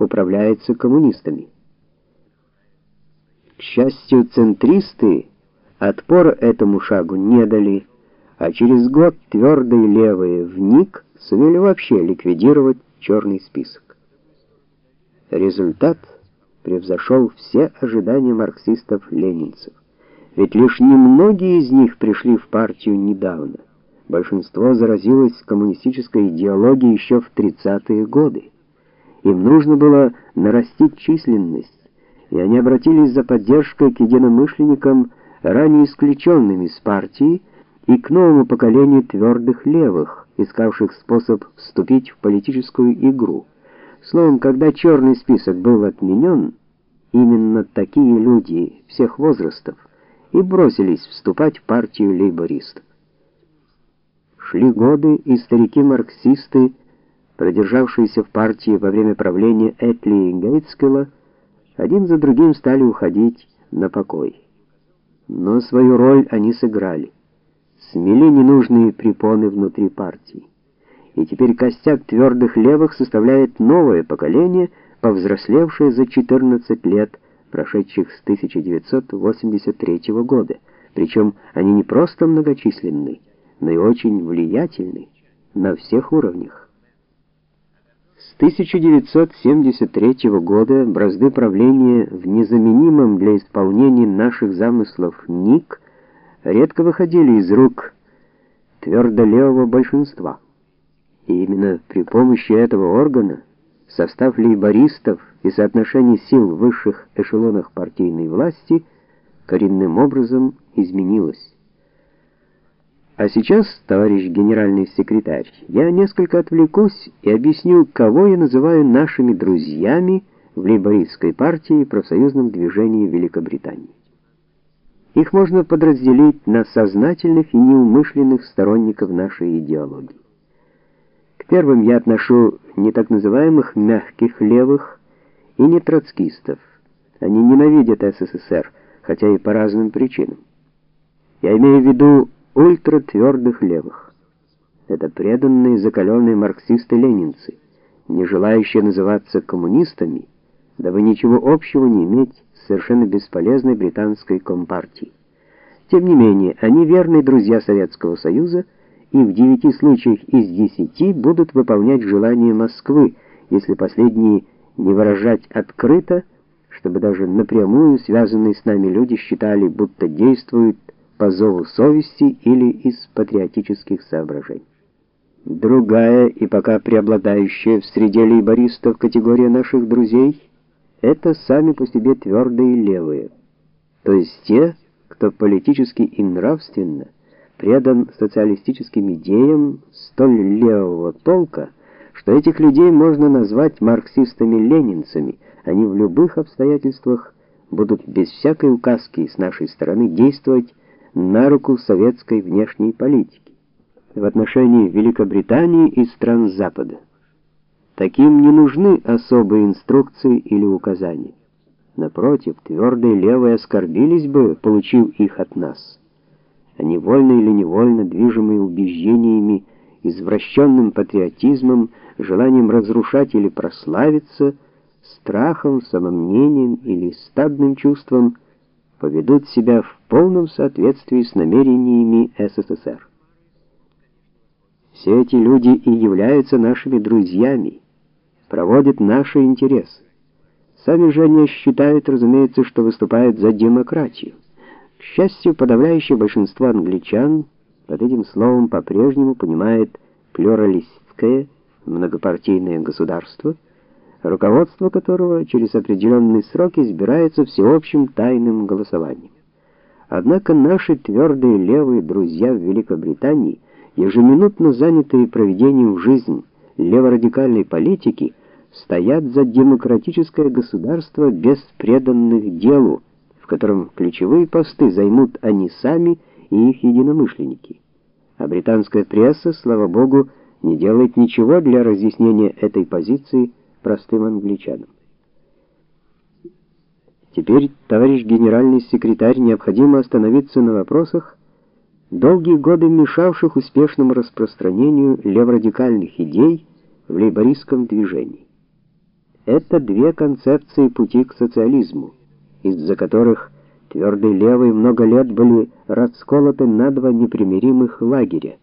управляется коммунистами. К счастью, центристы отпор этому шагу не дали, а через год твердые левые в ник сумели вообще ликвидировать черный список. Результат превзошел все ожидания марксистов-ленинцев. Ведь лишь немногие из них пришли в партию недавно. Большинство заразилось коммунистической идеологией еще в 30-е годы. Им нужно было нарастить численность, и они обратились за поддержкой к единомышленникам, ранее исключенным из партии, и к новому поколению твердых левых, искавших способ вступить в политическую игру. Словом, когда черный список был отменен, именно такие люди всех возрастов и бросились вступать в партию лейбористов. Шли годы, и старики-марксисты, продержавшиеся в партии во время правления Этли и Гейтскелла, один за другим стали уходить на покой. Но свою роль они сыграли. Смели ненужные препоны внутри партии. И теперь костяк твердых левых составляет новое поколение, повзрослевшее за 14 лет, прошедших с 1983 года. Причем они не просто многочисленны, но и очень влиятельны на всех уровнях. С 1973 года бразды правления в незаменимом для исполнения наших замыслов НИК редко выходили из рук твердолевого большинства. И именно при помощи этого органа состав лейбористов и соотношение сил в высших эшелонах партийной власти коренным образом изменилось. А сейчас, товарищ генеральный секретарь, я несколько отвлекусь и объясню, кого я называю нашими друзьями в лейбористской партии и профсоюзном движении Великобритании. Их можно подразделить на сознательных и неумышленных сторонников нашей идеологии. К первым я отношу не так называемых мягких левых и не троцкистов. Они ненавидят СССР, хотя и по разным причинам. Я имею в виду ультратвердых левых. Это преданные, закаленные марксисты-ленинцы, не желающие называться коммунистами, дабы ничего общего не иметь с совершенно бесполезной британской компартией. Тем не менее, они верные друзья Советского Союза и в девяти случаях из десяти будут выполнять желания Москвы, если последние не выражать открыто, чтобы даже напрямую связанные с нами люди считали, будто действуют по зову совести или из патриотических соображений. Другая и пока преобладающая в среде лейбористов категория наших друзей это сами по себе твердые левые, то есть те, кто политически и нравственно предан социалистическим идеям столь левого толка, что этих людей можно назвать марксистами-ленинцами, они в любых обстоятельствах будут без всякой указки с нашей стороны действовать на руку советской внешней политики в отношении Великобритании и стран Запада. Таким не нужны особые инструкции или указания. Напротив, твердые левые оскорбились бы, получив их от нас. Они вольно или невольно движимые убеждениями, извращенным патриотизмом, желанием разрушать или прославиться, страхом, самомнением или стадным чувством – поведут себя в полном соответствии с намерениями СССР. Все эти люди и являются нашими друзьями, проводят наши интересы. Сами же они считают, разумеется, что выступают за демократию. К счастью, подавляющее большинство англичан под этим словом по-прежнему понимает плюралистское многопартийное государство – руководство которого через определенный срок избирается всеобщим тайным голосованием. Однако наши твердые левые друзья в Великобритании, ежеминутно занятые проведением в жизнь леворадикальной политики, стоят за демократическое государство без преданных делу, в котором ключевые посты займут они сами и их единомышленники. А британская пресса, слава богу, не делает ничего для разъяснения этой позиции простым англичанам. Теперь, товарищ генеральный секретарь, необходимо остановиться на вопросах, долгие годы мешавших успешному распространению леворадикальных идей в лейбористском движении. это две концепции пути к социализму, из-за которых твердый левый много лет были расколоты на два непримиримых лагеря.